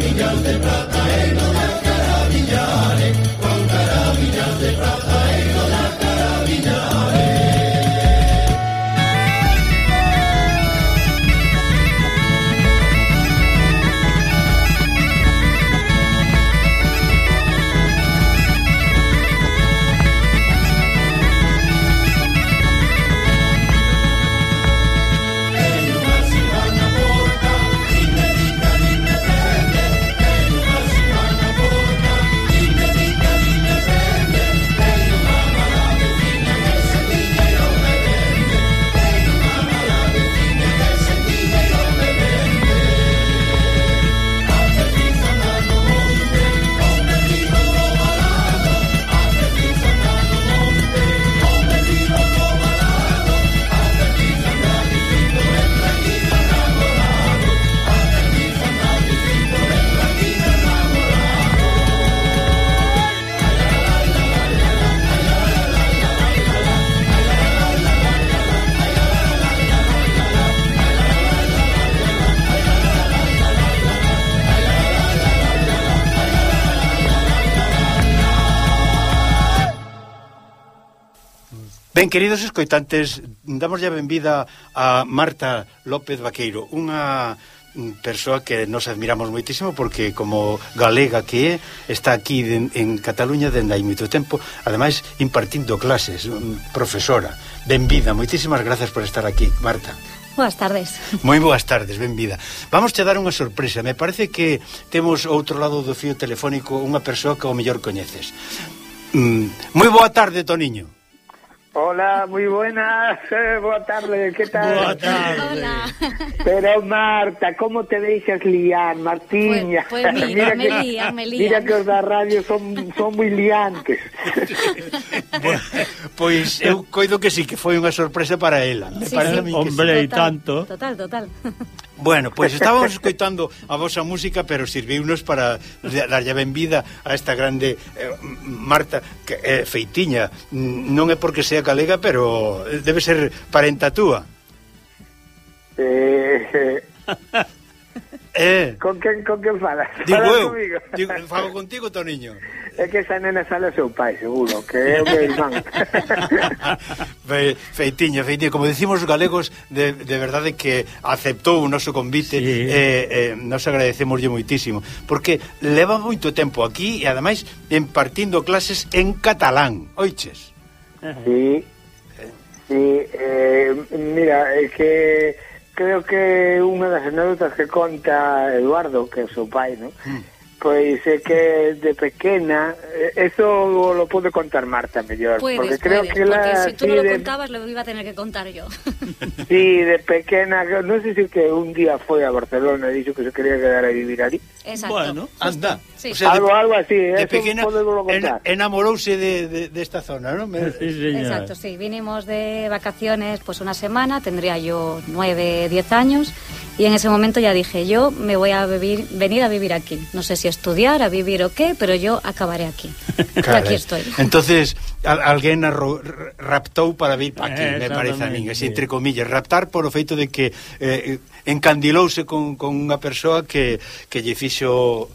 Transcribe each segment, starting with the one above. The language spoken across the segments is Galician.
millas de plata en eh, Ben, queridos escoitantes, damos ya benvida a Marta López Vaqueiro, unha mm, persoa que nos admiramos moitísimo porque como galega que é está aquí en, en Cataluña dende hai moito tempo, ademais impartindo clases, mm, profesora benvida, moitísimas grazas por estar aquí Marta Boas tardes. Moi boas tardes, benvida. Vamos te dar unha sorpresa. Me parece que temos outro lado do fío telefónico unha persoa que o mellor coñeces. Mm, moi boa tarde, Toniño. Hola, muy buenas, boa tarde, que tal? Boa tarde. Hola. Pero Marta, como te deixas liar, Martiña? Pois pues, pues mira, mira, me que, lían, me lían. Mira que os da radio son, son moi liantes. bueno, pois pues, eu coido que sí, que foi unha sorpresa para ela. Me sí, parece sí. Hombre, sí. total, e tanto. Total, total. Bueno, pois pues estábamos escoitando a vosa música, pero serviunos para darlle ben vida a esta grande eh, Marta que, eh, Feitiña. Non é porque sea galega, pero debe ser parenta túa. Eh... eh. Con quen, con quen falas? Digo, eu, digo, falo contigo, Toniño. É que esa nena sale o seu pai, seguro, que é o meu irmán. Fe, feitiño, feitiño. Como decimos os galegos, de, de verdade que aceptou o noso convite. Sí. Eh, eh, nos agradecemoslle moitísimo. Porque leva moito tempo aquí e, ademais, impartindo clases en catalán. Oiches? Sí. Sí, eh, mira, é que creo que unha das anécdotas que conta Eduardo, que é o seu pai, non? Mm Pois é que de pequena, eh, eso lo puede contar Marta mellor, Puedes, porque creo puedes, que la si tú sí, no lo de, contabas lo iba a tener que contar yo. sí, de pequena, no sé si que un día foi a Barcelona e dixo que se quería quedar a vivir ali. Exacto. Bueno, Anda. Sí. O sea, algo, algo así, de eso pequena podemos en, contar. enamorouse de, de, de esta zona, ¿no? Me, Sí, señor. Exacto, sí. Vinimos de vacaciones pues una semana, tendría yo nueve, diez años y en ese momento ya dije, yo me voy a vivir, venir a vivir aquí. No sé si estudiar, a vivir o qué, pero yo acabaré aquí. Y Carai. aquí estoy. Entonces, Al, alguén ro, raptou para vir para aquí, eh, me parece a min, así entre comillas, raptar por o feito de que eh, encandilouse con, con unha persoa que, que lle fixo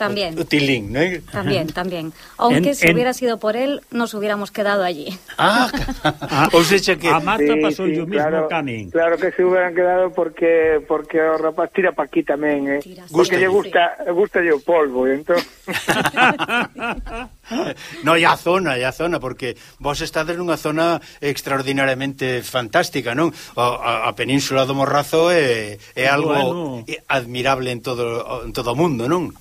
También. O, o Tilín, ¿no? También, también. Aunque en, si en... hubiera sido por él, nos hubiéramos quedado allí. Ah, ou seja que... A Marta sí, pasou sí, o mismo claro. Claro que se hubieran quedado porque porque o rapaz tira pa aquí tamén, eh? Tira porque lle gusta, sí. gusta yo o polvo, entón... no, e a zona, e a zona, porque vos estades nunha zona extraordinariamente fantástica, non? A, a península do Morrazo é, é algo bueno. admirable en todo, en todo o mundo, non?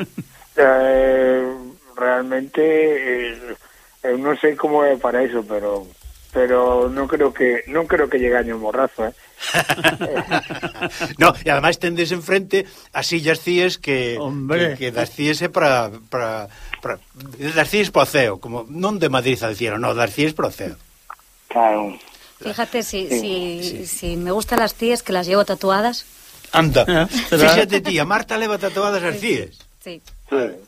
eh, realmente eh, eh eu non sei como é para iso, pero pero non creo que non creo que lle gañe o morrazo, eh. no, e ademais tendes enfrente as sillas cíes que, Hombre. que, que das cíes é para, para, para das cíes para o CEO, como non de Madrid al cielo, no, das cíes para o CEO. Claro. Fíjate si, sí. si, si me gustan las tías que las llevo tatuadas. Anda, ah, fíjate fíxate tía, Marta leva tatuadas as CIES. Sí.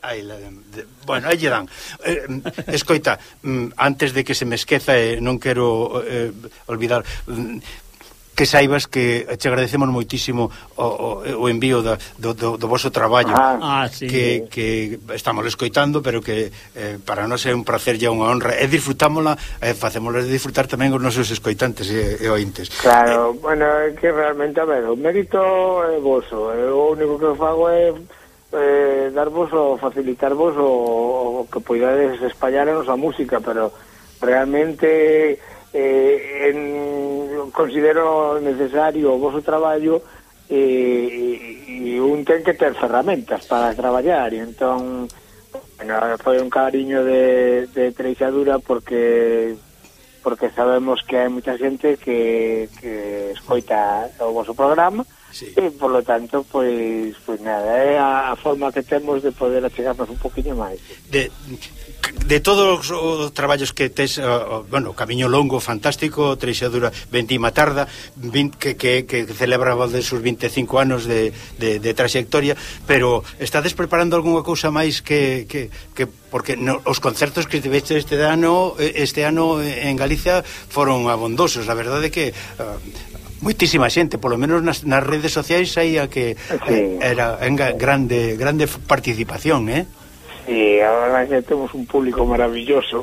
Aí la de, de, bueno, aí dan. Eh, escoita, mm, antes de que se me esqueza, eh, non quero eh, olvidar mm, que saibas que te agradecemos moitísimo o, o, o envío da, do, do, do voso traballo ah, ah sí. que, que estamos escoitando pero que eh, para nós é un placer e unha honra e disfrutámola e eh, facémola disfrutar tamén os nosos escoitantes e, e ointes claro, eh, bueno, que realmente a ver, o mérito é voso eh, o único que fago é eh, darvos o facilitarvos o, o que poidades espallar a nosa música, pero realmente eh, en, considero necesario o vosso traballo eh, e, e un ten que ter ferramentas para traballar e entón bueno, foi un cariño de, de treixadura porque porque sabemos que hai moita xente que, que escoita o vosso programa Sí. E, por lo tanto, pois, pois nada, eh, é a forma que temos de poder achegarnos un poquinho máis. De, de todos os traballos que tes, o, bueno, Camiño Longo, fantástico, Treixadura Vendima Tarda, 20, que, que, que celebraba de sus 25 anos de, de, de trayectoria, pero estades preparando algunha cousa máis que, que, que porque no, os concertos que tiveste este ano eh, este ano en Galicia foron abondosos, a verdade que... Uh, Moitísima xente, polo menos nas, nas redes sociais saía que sí. Eh, era en grande grande participación, eh? Sí, agora que temos un público maravilloso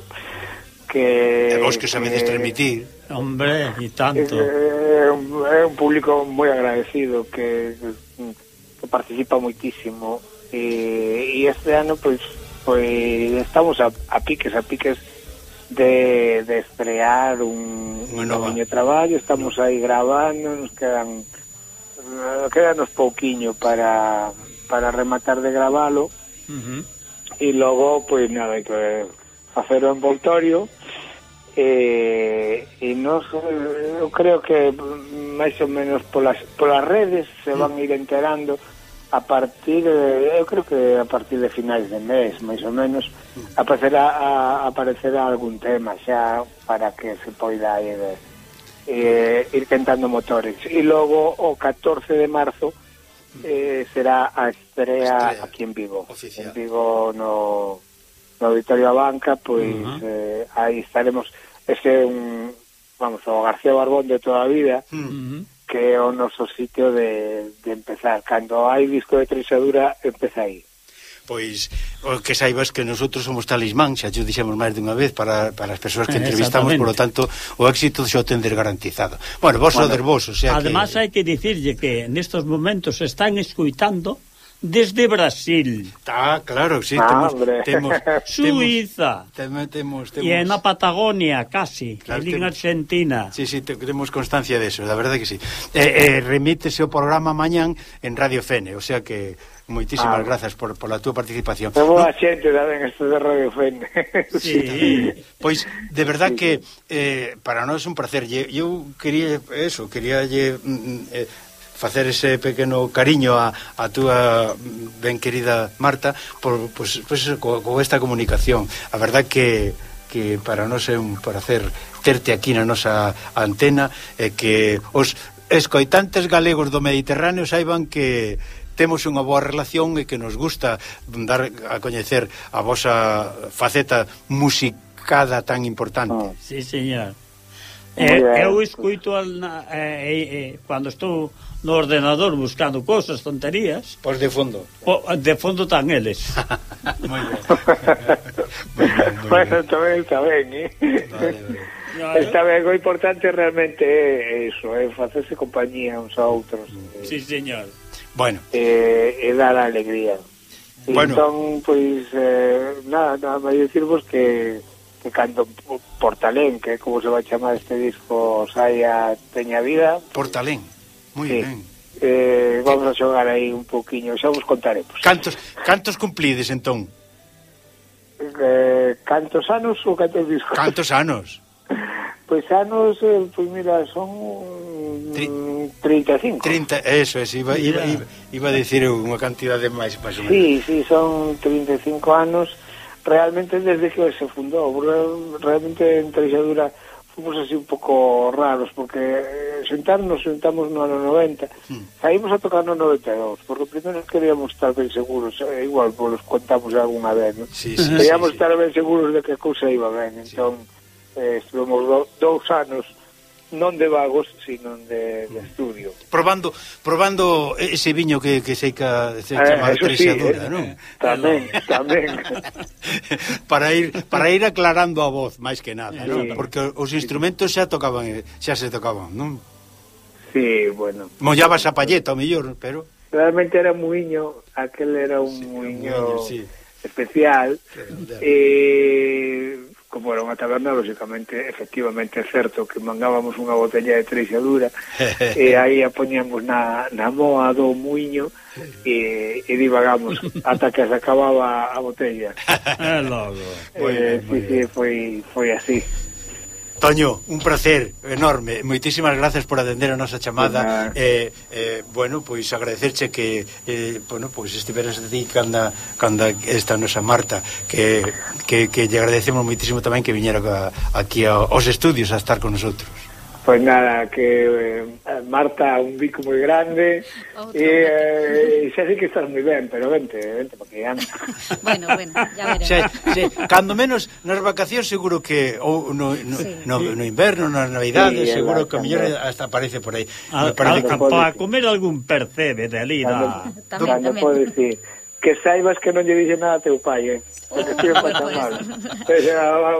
que... Os que sabedes que... transmitir. Hombre, e tanto. É, é eh, un público moi agradecido que, que participa moitísimo e, e este ano, pois, pues, pois pues, estamos a, a piques, a piques de, de estrear un, bueno, un traballo, estamos aí gravando, nos quedan eh, quedanos pouquiño para para rematar de gravalo uh -huh. e logo pois pues, nada que facer o envoltorio e, e nos eh, eu creo que máis ou menos polas polas redes se van uh -huh. ir enterando a partir de, eu creo que a partir de finais de mes, máis ou menos, aparecerá a, aparecerá algún tema xa para que se poida ir eh, ir tentando motores. E logo o 14 de marzo eh, será a estrea, estrea aquí en Vigo. Oficial. En Vigo no no Auditorio Banca, pois uh -huh. eh, aí estaremos ese un vamos, o García Barbón de toda a vida. Uh -huh que é o noso sitio de, de empezar. Cando hai disco de trexadura, empeza aí pois o que saibas que nosotros somos talismán, xa xo dixemos máis dunha vez para, para as persoas que eh, entrevistamos, por lo tanto, o éxito xo tendes garantizado. Bueno, vos bueno, sodes vos, o sea Además que... hai que dicirlle que nestos momentos están escuitando desde Brasil. Está, claro, sí, ah, temos, temos, Suiza. Temos, temos, temos, E na Patagonia, casi, claro, en Argentina. Sí, sí, temos constancia de eso, da verdade que sí. Eh, eh, remítese o programa mañán en Radio Fene, o sea que Moitísimas ah. grazas por, por a túa participación. É boa no... xente tamén isto de Radio Fen. Sí. pois, de verdad sí. que eh, para nós é un placer. Eu quería eso, quería lle, mm, mm, eh, facer ese pequeno cariño a, a túa ben querida Marta por, pues, pues, co, co esta comunicación a verdad que que para nós é un placer terte aquí na nosa antena e que os escoitantes galegos do Mediterráneo saiban que temos unha boa relación e que nos gusta dar a coñecer a vosa faceta musicada tan importante. Oh. Sí, señor. Eh, eu escoito al, eh, eh, eh, cando estou no ordenador buscando cosas, tonterías. Pois de fondo. Po, de fondo tan eles. moi ben. bueno, tamén está ben, eh? Vale, vale. Está ben, o importante realmente é iso, é facerse compañía uns a outros. Eh, sí, señor. Bueno. Eh, e dar a alegría. Bueno. Entón, pois, eh, nada, nada máis dicirvos que que cando Portalén, que como se vai chamar este disco, saia teña vida. Portalén, moi sí. ben. Eh, vamos a xogar aí un poquinho, xa vos contaremos. Cantos cantos cumplides entón? Eh, cantos anos ou cantos discos? Cantos anos? Pois pues anos, eh, pois pues mira, son Tri 35. 30, eso es, iba, iba, iba, iba a decir unha cantidade máis, máis ou menos. Sí, sí, son 35 anos realmente desde que se fundou, realmente en Treixadura fomos así un pouco raros, porque eh, sentarnos, sentamos no ano 90, sí. Hmm. saímos a tocar no 92, porque primeiro queríamos estar ben seguros, eh, igual los contamos algunha vez, ¿no? sí, sí, queríamos sí, estar ben seguros de que a cousa iba ben, sí. Entón, eh, estivemos do, dous anos non de vagos, sino de, de estudio. Probando probando ese viño que, que seica se chama eh, trexadura, sí, eh, non? Tamén, tamén. para ir para ir aclarando a voz máis que nada, sí, non? Porque os instrumentos xa tocaban, eh, xa se tocaban, non? Sí, bueno. Mollabas a palleta, o mellor, pero Realmente era un muiño, aquel era un sí, muiño, muiño sí. especial. Sí, eh unha taberna, lógicamente, efectivamente, é certo que mangábamos unha botella de treixadura e aí a poñíamos na, na moa do muiño e, e divagamos ata que se acababa a botella. logo. Eh, sí, sí, foi, foi así. Toño, un placer enorme. Moitísimas gracias por atender a nosa chamada. Eh, eh, bueno, pois agradecerche que eh, bueno, pois estiveras de ti canda, canda esta nosa Marta, que, que, que lle agradecemos moitísimo tamén que viñera aquí aos estudios a estar con nosotros. Pois nada, que eh, Marta un bico moi grande e eh, xa sei que estás moi ben, pero vente, vente porque anda. bueno, bueno, ya veremos. Xa, xa, cando menos nas vacacións seguro que ou no, no, sí. no, no inverno, nas navidades, sí, seguro que a mellor hasta aparece por aí. A, a, a, para comer algún percebe de ali da... Tamén, tamén. Sí que saibas que non lle dixe nada a teu pai, eh? Porque estive para chamar.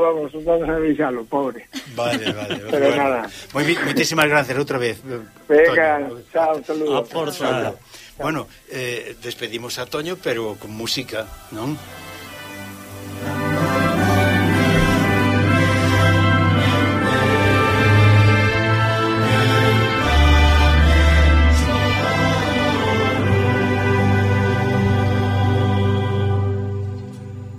vamos, vamos a avisalo, pobre. Vale, vale. Pero bueno. nada. Moi, moitísimas gracias outra vez. Eh, Venga, Toño. chao, saludos. A ah, por, chao. Bueno, eh, despedimos a Toño, pero con música, non?